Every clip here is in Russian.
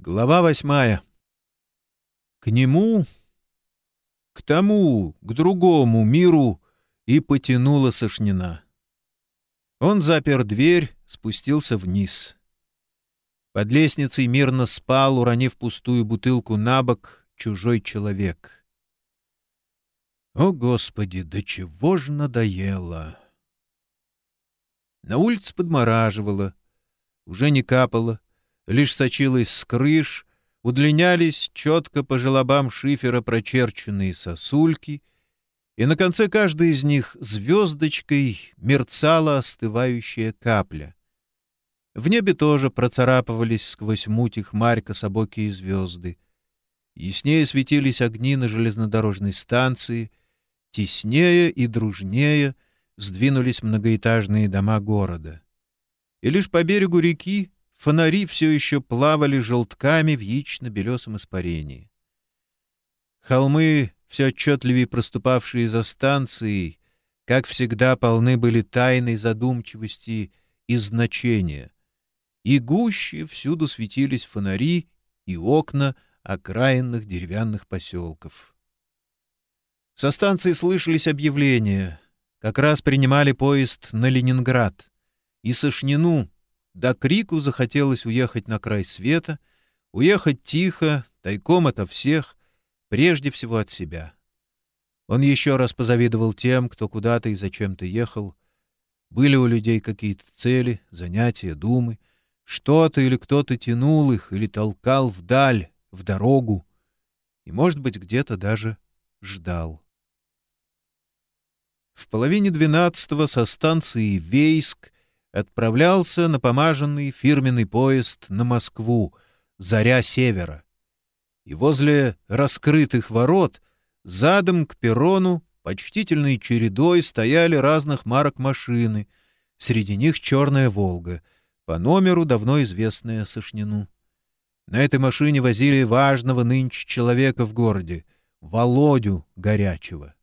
Глава восьмая. К нему, к тому, к другому миру и потянула Сошнина. Он запер дверь, спустился вниз. Под лестницей мирно спал, уронив пустую бутылку на бок, чужой человек. О, Господи, до чего ж надоело! На улице подмораживало, уже не капало, лишь сочилась с крыш, удлинялись четко по желобам шифера прочерченные сосульки, и на конце каждой из них звездочкой мерцала остывающая капля. В небе тоже процарапывались сквозь муть их марь кособокие звезды. Яснее светились огни на железнодорожной станции, теснее и дружнее сдвинулись многоэтажные дома города. И лишь по берегу реки Фонари все еще плавали желтками в яично-белесом испарении. Холмы, все отчетливее проступавшие за станцией, как всегда полны были тайной задумчивости и значения. И гуще всюду светились фонари и окна окраинных деревянных поселков. Со станции слышались объявления. Как раз принимали поезд на Ленинград. И Сошнину, до крику захотелось уехать на край света, уехать тихо, тайком ото всех, прежде всего от себя. Он еще раз позавидовал тем, кто куда-то и зачем-то ехал. Были у людей какие-то цели, занятия, думы. Что-то или кто-то тянул их или толкал вдаль, в дорогу. И, может быть, где-то даже ждал. В половине двенадцатого со станции Вейск отправлялся на помаженный фирменный поезд на Москву, заря севера. И возле раскрытых ворот, задом к перрону, почтительной чередой стояли разных марок машины, среди них черная «Волга», по номеру давно известная Сошнину. На этой машине возили важного нынче человека в городе, Володю Горячего.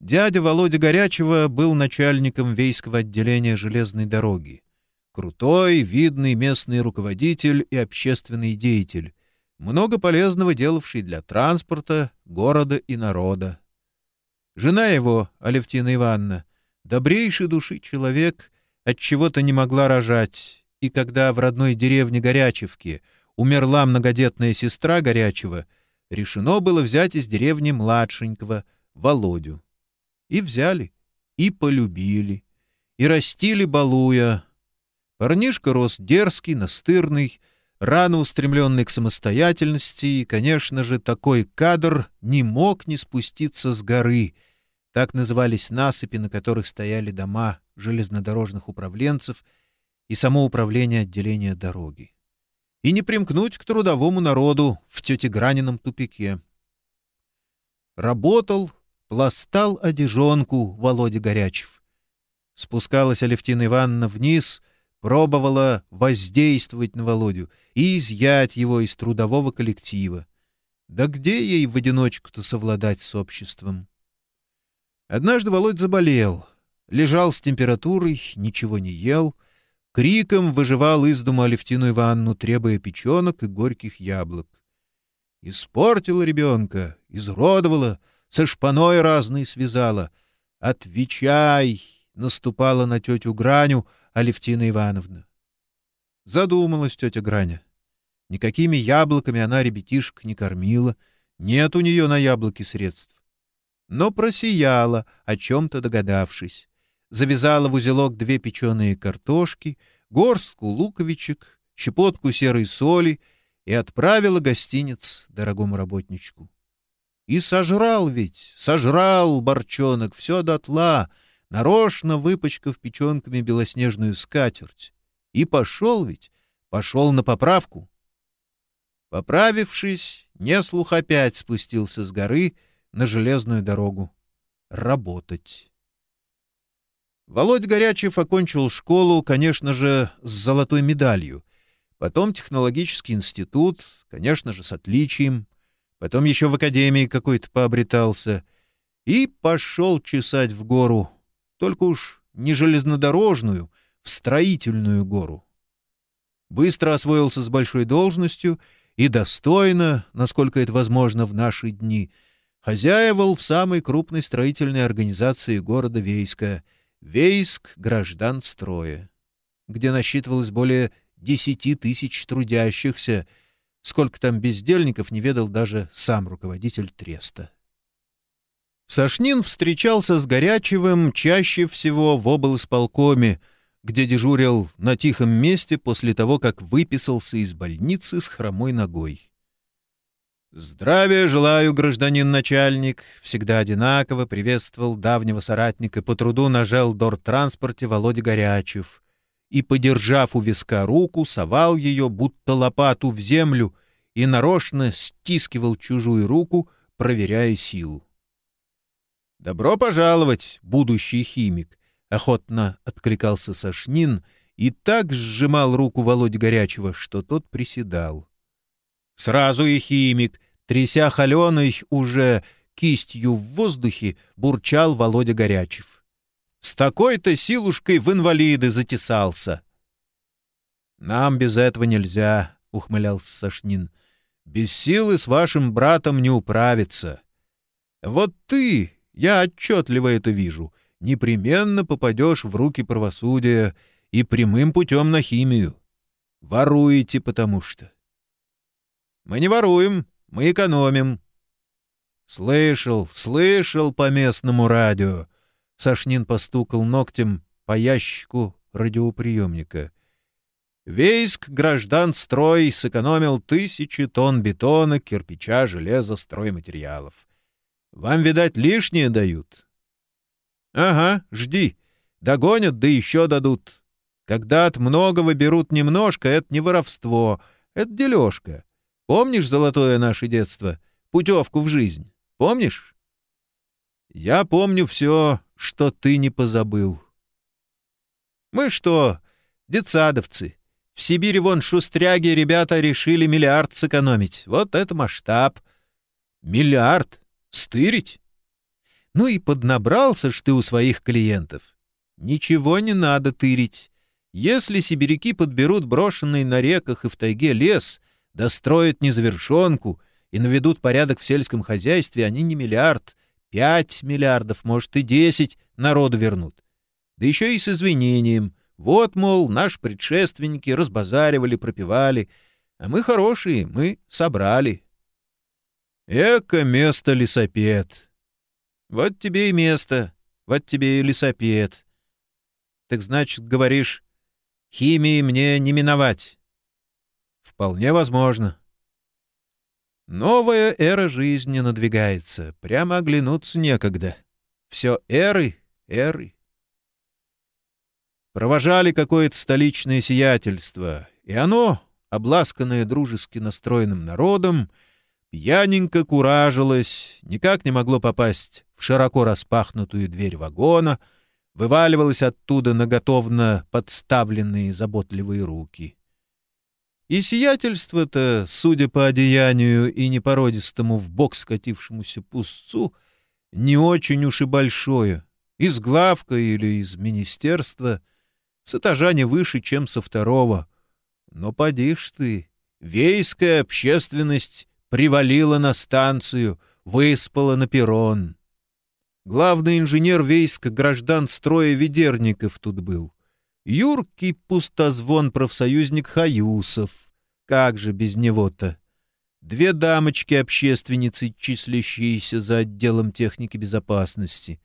Дядя Володя Горячего был начальником вейского отделения железной дороги. Крутой, видный местный руководитель и общественный деятель, много полезного делавший для транспорта, города и народа. Жена его, Алевтина Ивановна, добрейшей души человек, от чего то не могла рожать, и когда в родной деревне Горячевке умерла многодетная сестра Горячего, решено было взять из деревни младшенького, Володю. И взяли, и полюбили, и растили балуя. Парнишка рос дерзкий, настырный, рано устремленный к самостоятельности, и, конечно же, такой кадр не мог не спуститься с горы. Так назывались насыпи, на которых стояли дома железнодорожных управленцев и само управление отделения дороги. И не примкнуть к трудовому народу в тетегранином тупике. Работал, пластал одежонку Володя Горячев. Спускалась Алевтина Ивановна вниз, пробовала воздействовать на Володю и изъять его из трудового коллектива. Да где ей в одиночку-то совладать с обществом? Однажды Володь заболел, лежал с температурой, ничего не ел, криком выживал из дома Алевтину Ивановну, требуя печенок и горьких яблок. Испортила ребенка, изродовала — со шпаной разной связала. «Отвечай!» — наступала на тетю Граню Алевтина Ивановна. Задумалась тетя Граня. Никакими яблоками она ребятишек не кормила, нет у нее на яблоки средств. Но просияла, о чем-то догадавшись. Завязала в узелок две печеные картошки, горстку луковичек, щепотку серой соли и отправила гостиниц дорогому работничку. И сожрал ведь, сожрал борчонок все дотла, нарочно выпачкав печенками белоснежную скатерть. И пошел ведь, пошел на поправку. Поправившись, неслух опять спустился с горы на железную дорогу. Работать. Володь Горячев окончил школу, конечно же, с золотой медалью. Потом технологический институт, конечно же, с отличием потом еще в академии какой-то пообретался и пошел чесать в гору, только уж не железнодорожную, в строительную гору. быстро освоился с большой должностью и достойно, насколько это возможно в наши дни, хозяевал в самой крупной строительной организации города Вейска — Вейск граждан строя, где насчитывалось более десяти тысяч трудящихся, сколько там бездельников не ведал даже сам руководитель треста. Сашнин встречался с Горячевым чаще всего в облсполкоме, где дежурил на тихом месте после того, как выписался из больницы с хромой ногой. «Здравия желаю, гражданин начальник!» Всегда одинаково приветствовал давнего соратника по труду на желдор-транспорте Володя Горячев и, подержав у виска руку, совал ее, будто лопату, в землю и нарочно стискивал чужую руку, проверяя силу. «Добро пожаловать, будущий химик!» — охотно откликался Сашнин и так сжимал руку Володи Горячего, что тот приседал. Сразу и химик, тряся холеной уже кистью в воздухе, бурчал Володя Горячев. С такой-то силушкой в инвалиды затесался. «Нам без этого нельзя», — ухмылялся Сашнин. «Без силы с вашим братом не управиться. Вот ты, я отчетливо это вижу, непременно попадешь в руки правосудия и прямым путем на химию. Воруете, потому что. Мы не воруем, мы экономим. Слышал, слышал по местному радио. Сашнин постукал ногтем по ящику радиоприемника. Вейск граждан строй сэкономил тысячи тонн бетона, кирпича, железа, стройматериалов. Вам, видать, лишнее дают? — Ага, жди. Догонят, да еще дадут. Когда от многого берут немножко, это не воровство, это дележка. Помнишь золотое наше детство? Путевку в жизнь. Помнишь? Я помню все, что ты не позабыл. Мы что, детсадовцы? В Сибири вон шустряги ребята решили миллиард сэкономить. Вот это масштаб. Миллиард? Стырить? Ну и поднабрался ж ты у своих клиентов. Ничего не надо тырить. Если сибиряки подберут брошенный на реках и в тайге лес, достроят незавершенку и наведут порядок в сельском хозяйстве, они не миллиард, пять миллиардов, может и десять народу вернут. Да еще и с извинением. Вот, мол, наши предшественники разбазаривали, пропивали, а мы хорошие, мы собрали. Эко место лесопед. Вот тебе и место, вот тебе и лесопед. Так значит, говоришь, химии мне не миновать? Вполне возможно. Новая эра жизни надвигается, прямо оглянуться некогда. Все эры, эры. Провожали какое-то столичное сиятельство, и оно, обласканное дружески настроенным народом, — пьяненько куражилось, никак не могло попасть в широко распахнутую дверь вагона, вываливалось оттуда на готовно подставленные заботливые руки. И сиятельство-то, судя по одеянию и непородистому в бок скатившемуся пустцу, не очень уж и большое, из главка или из министерства, с этажа не выше, чем со второго. Но поди ж ты, вейская общественность привалила на станцию, выспала на перрон. Главный инженер войска граждан строя Ведерников тут был. Юркий пустозвон профсоюзник Хаюсов. Как же без него-то? Две дамочки-общественницы, числящиеся за отделом техники безопасности.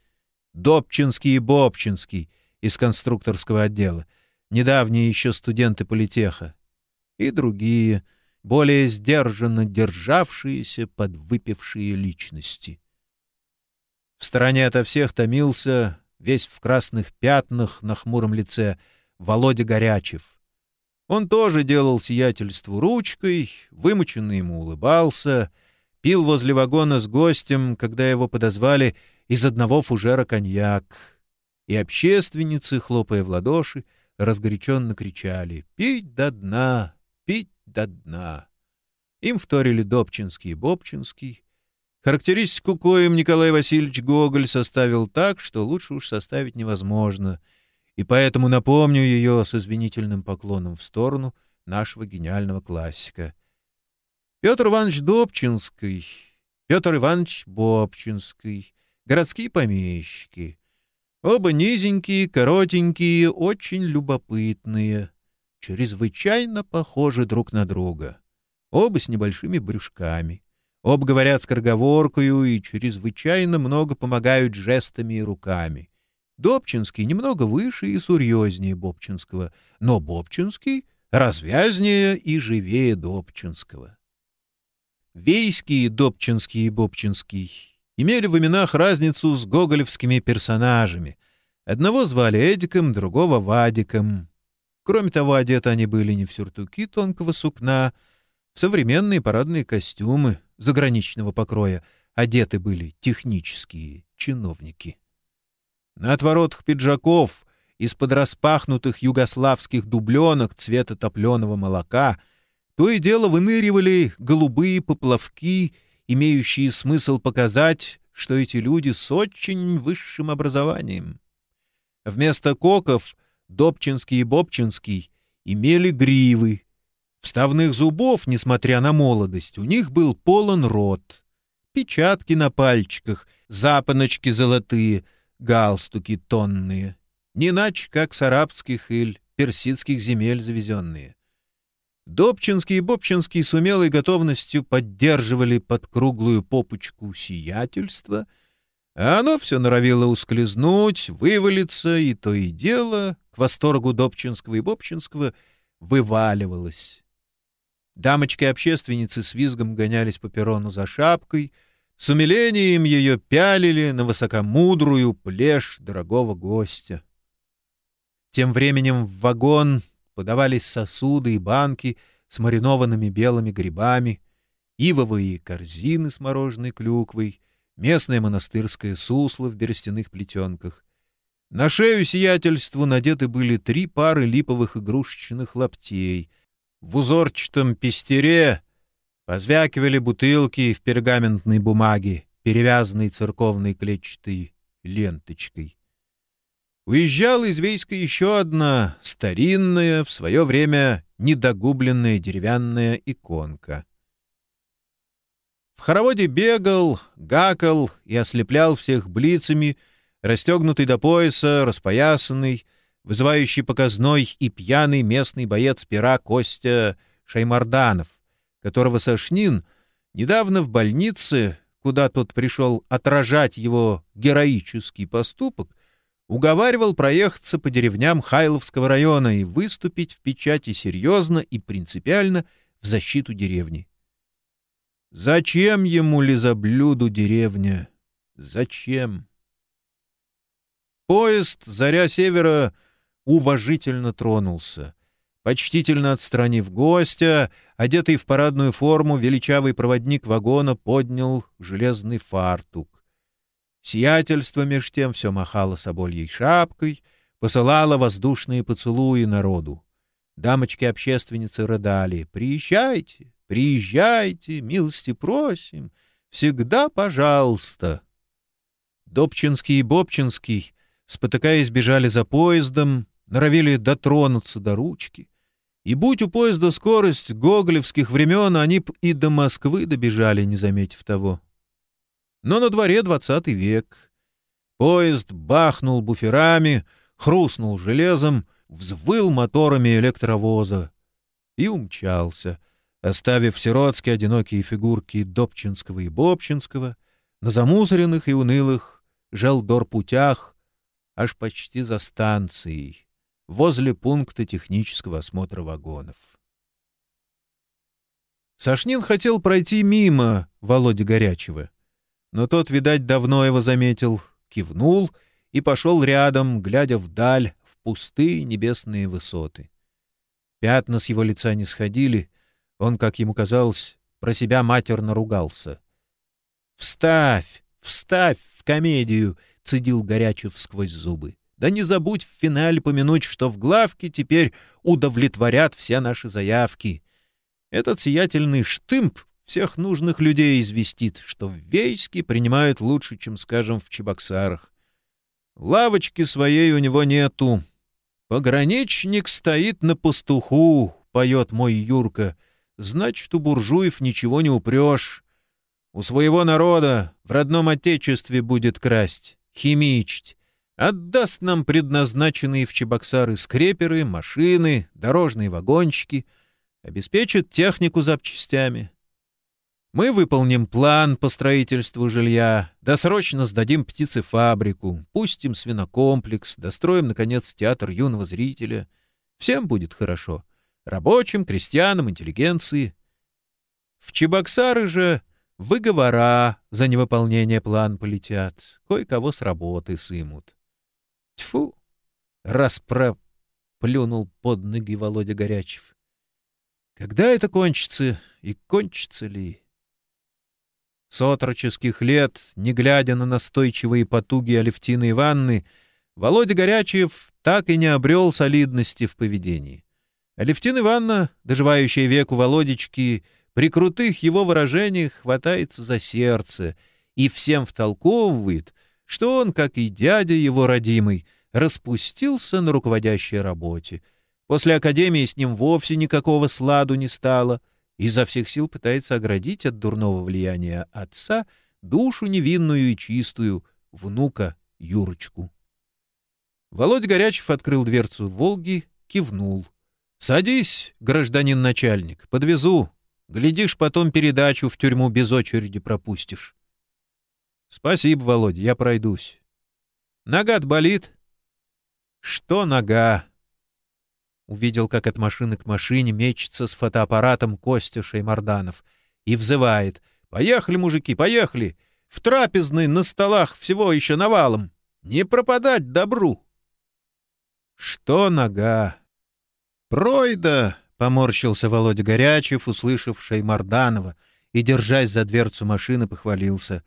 Добчинский и Бобчинский из конструкторского отдела. Недавние еще студенты политеха. И другие — более сдержанно державшиеся подвыпившие личности. В стороне ото всех томился, весь в красных пятнах на хмуром лице, Володя Горячев. Он тоже делал сиятельству ручкой, вымученно ему улыбался, пил возле вагона с гостем, когда его подозвали из одного фужера коньяк. И общественницы, хлопая в ладоши, разгоряченно кричали «Пить до дна! Пить до дна. Им вторили Добчинский и Бобчинский. Характеристику коим Николай Васильевич Гоголь составил так, что лучше уж составить невозможно, и поэтому напомню ее с извинительным поклоном в сторону нашего гениального классика. Петр Иванович Добчинский, Петр Иванович Бобчинский, городские помещики. Оба низенькие, коротенькие, очень любопытные, чрезвычайно похожи друг на друга. Оба с небольшими брюшками. Оба говорят скороговоркою и чрезвычайно много помогают жестами и руками. Добчинский немного выше и серьезнее Бобчинского, но Бобчинский развязнее и живее Добчинского. Вейский, Добчинский и Бобчинский имели в именах разницу с гоголевскими персонажами. Одного звали Эдиком, другого — Вадиком. Кроме того, одеты они были не в сюртуки тонкого сукна, в современные парадные костюмы заграничного покроя, одеты были технические чиновники. На отворотах пиджаков из-под распахнутых югославских дубленок цвета топленого молока — то и дело выныривали голубые поплавки, имеющие смысл показать, что эти люди с очень высшим образованием. Вместо коков Добчинский и Бобчинский имели гривы. Вставных зубов, несмотря на молодость, у них был полон рот. Печатки на пальчиках, запоночки золотые, галстуки тонные. Не иначе, как с арабских или персидских земель завезенные. Добчинский и Бобчинский с умелой готовностью поддерживали под круглую попочку сиятельства, а оно все норовило ускользнуть, вывалиться, и то и дело, к восторгу Добчинского и Бобчинского, вываливалось. Дамочки-общественницы с визгом гонялись по перрону за шапкой, с умилением ее пялили на высокомудрую плешь дорогого гостя. Тем временем в вагон подавались сосуды и банки с маринованными белыми грибами, ивовые корзины с мороженой клюквой, местное монастырское сусло в берестяных плетенках. На шею сиятельству надеты были три пары липовых игрушечных лаптей. В узорчатом пестере позвякивали бутылки в пергаментной бумаге, перевязанной церковной клетчатой ленточкой. Уезжала из Вейска еще одна, старинная, в свое время недогубленная деревянная иконка. В хороводе бегал, гакал и ослеплял всех блицами, расстегнутый до пояса, распоясанный, вызывающий показной и пьяный местный боец пера Костя Шаймарданов, которого Сашнин недавно в больнице, куда тот пришел отражать его героический поступок, уговаривал проехаться по деревням Хайловского района и выступить в печати серьезно и принципиально в защиту деревни. Зачем ему лизоблюду деревня? Зачем? Поезд «Заря Севера» уважительно тронулся. Почтительно отстранив гостя, одетый в парадную форму, величавый проводник вагона поднял железный фартук. Сиятельство меж тем все махало собольей шапкой, посылало воздушные поцелуи народу. Дамочки-общественницы рыдали. «Приезжайте, приезжайте, милости просим, всегда пожалуйста». Добчинский и Бобчинский, спотыкаясь, бежали за поездом, норовили дотронуться до ручки. И будь у поезда скорость гоголевских времен, они б и до Москвы добежали, не заметив того. Но на дворе двадцатый век. Поезд бахнул буферами, хрустнул железом, взвыл моторами электровоза и умчался, оставив сиротские одинокие фигурки Добчинского и Бобчинского на замусоренных и унылых желдор-путях аж почти за станцией, возле пункта технического осмотра вагонов. Сашнин хотел пройти мимо Володи Горячего, но тот, видать, давно его заметил, кивнул и пошел рядом, глядя вдаль, в пустые небесные высоты. Пятна с его лица не сходили, он, как ему казалось, про себя матерно ругался. «Вставь! Вставь в комедию!» — цедил Горячев сквозь зубы. «Да не забудь в финале помянуть, что в главке теперь удовлетворят все наши заявки. Этот сиятельный штымп всех нужных людей известит, что в Вейске принимают лучше, чем, скажем, в Чебоксарах. Лавочки своей у него нету. Пограничник стоит на пастуху, поет мой Юрка, значит, у буржуев ничего не упрешь. У своего народа в родном отечестве будет красть, химичить, отдаст нам предназначенные в Чебоксары скреперы, машины, дорожные вагончики, обеспечит технику запчастями. Мы выполним план по строительству жилья, досрочно сдадим птицефабрику, пустим свинокомплекс, достроим, наконец, театр юного зрителя. Всем будет хорошо. Рабочим, крестьянам, интеллигенции. В Чебоксары же выговора за невыполнение план полетят, кое-кого с работы сымут. Тьфу! Расправ... плюнул под ноги Володя Горячев. Когда это кончится и кончится ли? С отроческих лет, не глядя на настойчивые потуги Алевтины Ивановны, Володя Горячев так и не обрел солидности в поведении. Алевтина Ивановна, доживающая веку Володечки, при крутых его выражениях хватается за сердце и всем втолковывает, что он, как и дядя его родимый, распустился на руководящей работе. После академии с ним вовсе никакого сладу не стало — изо всех сил пытается оградить от дурного влияния отца душу невинную и чистую, внука Юрочку. Володь Горячев открыл дверцу «Волги», кивнул. «Садись, гражданин начальник, подвезу. Глядишь, потом передачу в тюрьму без очереди пропустишь». «Спасибо, Володя, я пройдусь». «Нога болит?» «Что нога?» Увидел, как от машины к машине мечется с фотоаппаратом Костя Шеймарданов и взывает «Поехали, мужики, поехали! В трапезной на столах всего еще навалом! Не пропадать добру!» «Что нога?» «Пройда!» — поморщился Володя Горячев, услышав Шеймарданова, и, держась за дверцу машины, похвалился.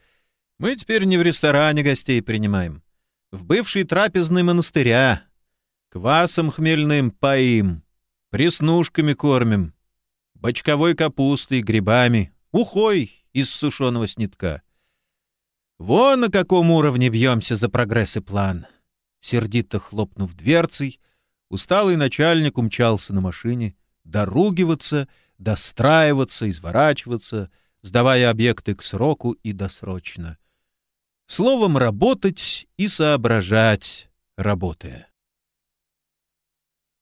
«Мы теперь не в ресторане гостей принимаем. В бывшей трапезной монастыря, Квасом хмельным поим, преснушками кормим, бочковой капустой, грибами, ухой из сушеного снитка. Вон на каком уровне бьемся за прогресс и план. Сердито хлопнув дверцей, усталый начальник умчался на машине доругиваться, достраиваться, изворачиваться, сдавая объекты к сроку и досрочно. Словом, работать и соображать, работая.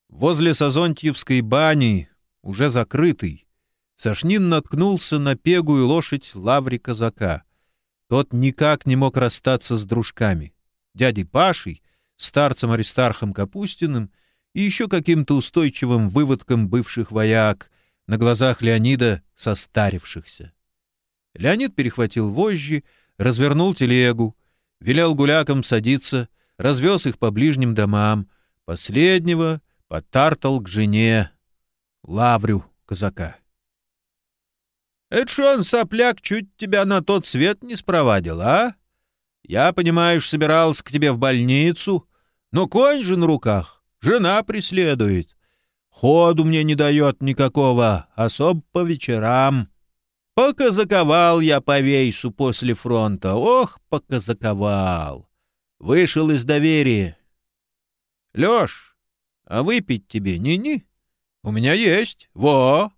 Возле Сазонтьевской бани, уже закрытой, Сашнин наткнулся на пегую лошадь Лаври казака. Тот никак не мог расстаться с дружками. Дядей Пашей, старцем Аристархом Капустиным и еще каким-то устойчивым выводком бывших вояк, на глазах Леонида состарившихся. Леонид перехватил вожжи, развернул телегу, велел гулякам садиться, развез их по ближним домам, последнего потартал к жене лаврю казака. — Это он, сопляк, чуть тебя на тот свет не спровадил, а? Я, понимаешь, собирался к тебе в больницу, но конь же на руках, жена преследует. Ходу мне не дает никакого, особо по вечерам. Показаковал я по вейсу после фронта, ох, показаковал. Вышел из доверия. Лёш, а выпить тебе ни-ни? У меня есть. Во!»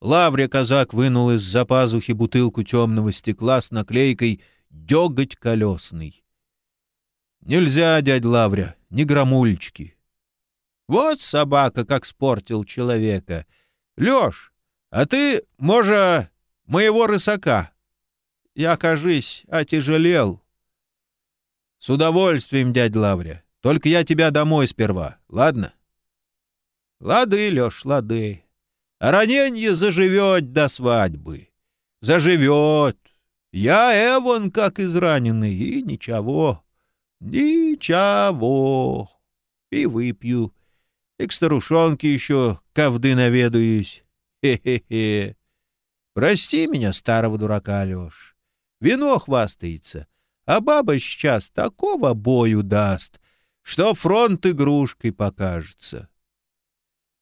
Лаврия казак вынул из-за пазухи бутылку темного стекла с наклейкой «Деготь колесный». «Нельзя, дядь Лавря, не громульчики». «Вот собака как спортил человека. Лёш, а ты, може, моего рысака? Я, кажись, отяжелел». «С удовольствием, дядь Лавря. Только я тебя домой сперва, ладно?» Лады, Леш, лады. А раненье заживет до свадьбы. Заживет. Я Эван как израненный, и ничего. Ничего. И выпью. И к старушонке еще ковды наведаюсь. Хе-хе-хе. Прости меня, старого дурака, Леш. Вино хвастается, а баба сейчас такого бою даст, что фронт игрушкой покажется.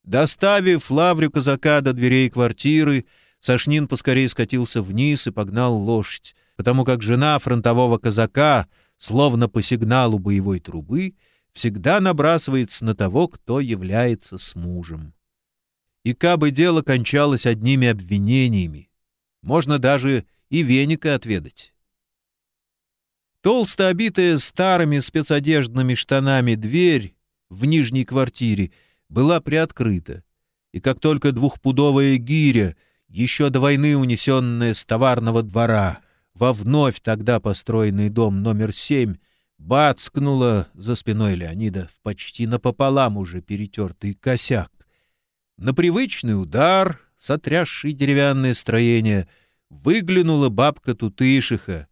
Доставив лаврю казака до дверей квартиры, Сашнин поскорее скатился вниз и погнал лошадь, потому как жена фронтового казака, словно по сигналу боевой трубы, всегда набрасывается на того, кто является с мужем. И кабы дело кончалось одними обвинениями, можно даже и веника отведать. Толсто обитая старыми спецодеждными штанами дверь в нижней квартире была приоткрыта, и как только двухпудовая гиря, еще до войны унесенная с товарного двора, во вновь тогда построенный дом номер семь, бацкнула за спиной Леонида в почти напополам уже перетертый косяк. На привычный удар, сотрясший деревянное строение, выглянула бабка Тутышиха,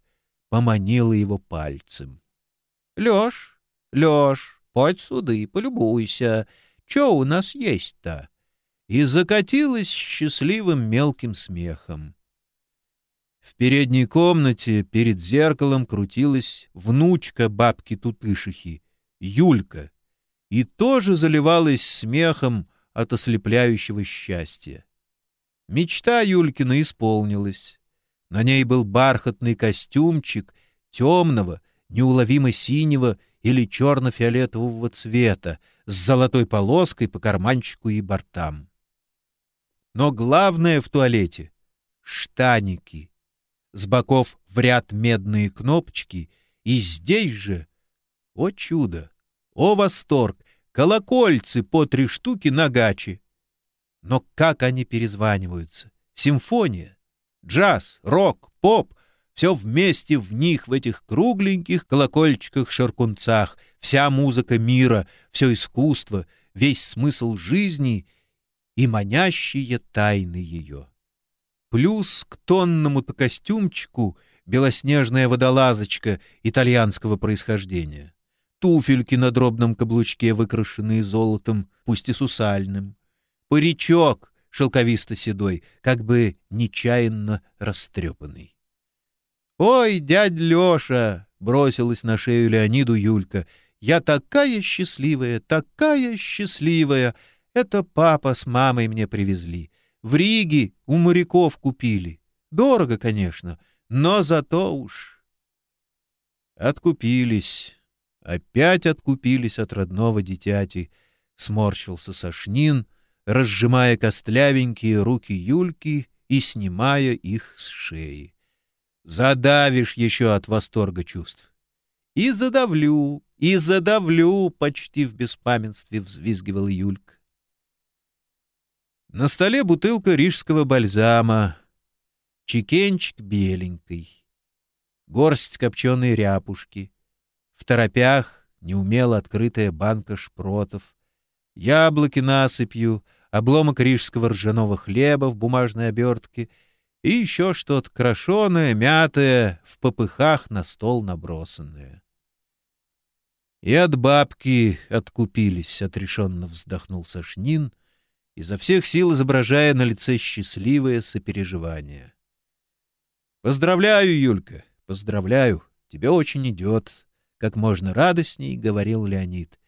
поманила его пальцем. — Лёш, Лёш, подь суды, полюбуйся, чё у нас есть-то? И закатилась счастливым мелким смехом. В передней комнате перед зеркалом крутилась внучка бабки Тутышихи, Юлька, и тоже заливалась смехом от ослепляющего счастья. Мечта Юлькина исполнилась. На ней был бархатный костюмчик темного, неуловимо синего или черно-фиолетового цвета с золотой полоской по карманчику и бортам. Но главное в туалете — штаники. С боков в ряд медные кнопочки, и здесь же, о чудо, о восторг, колокольцы по три штуки на гачи. Но как они перезваниваются? Симфония джаз, рок, поп — все вместе в них, в этих кругленьких колокольчиках-шаркунцах, вся музыка мира, все искусство, весь смысл жизни и манящие тайны ее. Плюс к тонному-то костюмчику белоснежная водолазочка итальянского происхождения. Туфельки на дробном каблучке, выкрашенные золотом, пусть и сусальным. Паричок — шелковисто-седой, как бы нечаянно растрепанный. «Ой, дядь Леша!» — бросилась на шею Леониду Юлька. «Я такая счастливая, такая счастливая! Это папа с мамой мне привезли. В Риге у моряков купили. Дорого, конечно, но зато уж...» Откупились. Опять откупились от родного дитяти. Сморщился Сашнин — разжимая костлявенькие руки Юльки и снимая их с шеи. Задавишь еще от восторга чувств. И задавлю, и задавлю, почти в беспамятстве взвизгивал Юлька. На столе бутылка рижского бальзама, чекенчик беленький, горсть копченой ряпушки, в торопях неумело открытая банка шпротов, яблоки насыпью, обломок рижского ржаного хлеба в бумажной обертке и еще что-то крошеное, мятое, в попыхах на стол набросанное. И от бабки откупились, — отрешенно вздохнул Сашнин, изо всех сил изображая на лице счастливое сопереживание. — Поздравляю, Юлька, поздравляю, тебе очень идет, — как можно радостней говорил Леонид.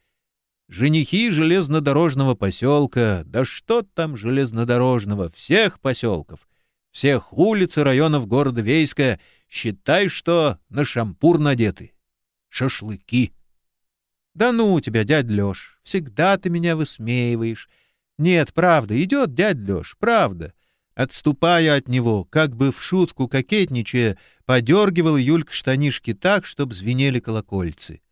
Женихи железнодорожного поселка, да что там железнодорожного, всех поселков, всех улиц и районов города Вейска, считай, что на шампур надеты. Шашлыки. Да ну тебя, дядь Лёш, всегда ты меня высмеиваешь. Нет, правда, идет дядь Лёш, правда. Отступая от него, как бы в шутку кокетничая, подергивал Юлька штанишки так, чтоб звенели колокольцы.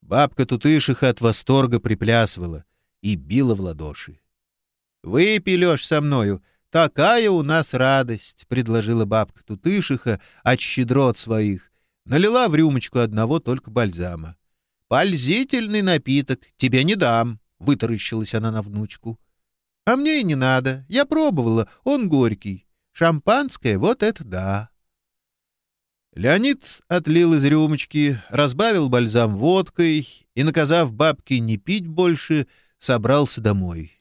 Бабка Тутышиха от восторга приплясывала и била в ладоши. — Выпей, Леш, со мною. Такая у нас радость, — предложила бабка Тутышиха от щедрот своих. Налила в рюмочку одного только бальзама. — Пользительный напиток, тебе не дам, — вытаращилась она на внучку. — А мне и не надо. Я пробовала, он горький. Шампанское — вот это да. Леонид отлил из рюмочки, разбавил бальзам водкой и, наказав бабке не пить больше, собрался домой.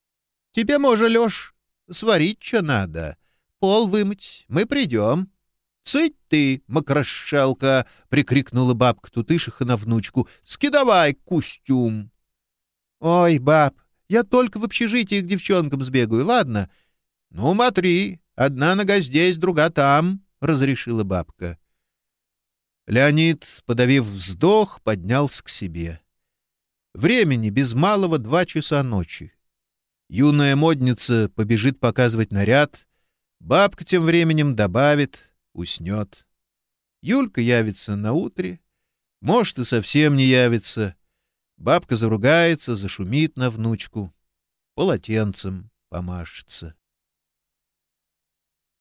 — Тебе, може, Леш, сварить что надо, пол вымыть, мы придем. — Цыть ты, макрошалка! — прикрикнула бабка Тутышиха на внучку. — Скидавай костюм! — Ой, баб, я только в общежитие к девчонкам сбегаю, ладно? — Ну, смотри, одна нога здесь, друга там, — разрешила бабка. Леонид, подавив вздох, поднялся к себе. Времени без малого два часа ночи. Юная модница побежит показывать наряд, бабка тем временем добавит, уснет. Юлька явится на утре, может, и совсем не явится. Бабка заругается, зашумит на внучку, полотенцем помашется.